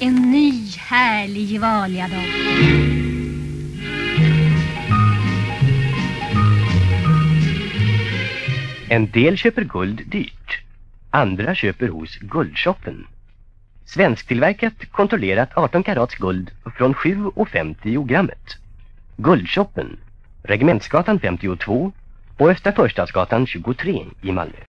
En ny härlig Valiadag. En del köper guld dyrt. Andra köper hos Guldshoppen. Svensktillverkat kontrollerat 18 karats guld från 7,50 grammet. Guldshoppen, Regementsgatan 52 och Östra Förstadsgatan 23 i Malmö.